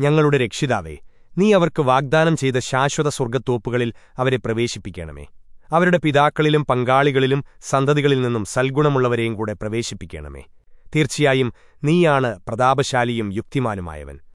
ഞങ്ങളുടെ രക്ഷിതാവേ നീ അവർക്ക് വാഗ്ദാനം ചെയ്ത ശാശ്വത സ്വർഗത്തോപ്പുകളിൽ അവരെ പ്രവേശിപ്പിക്കണമേ. അവരുടെ പിതാക്കളിലും പങ്കാളികളിലും സന്തതികളിൽ നിന്നും സൽഗുണമുള്ളവരെയും കൂടെ പ്രവേശിപ്പിക്കണമേ. തീർച്ചയായും നീയാണ് പ്രതാപശാലിയും യുക്തിമാനുമായവൻ.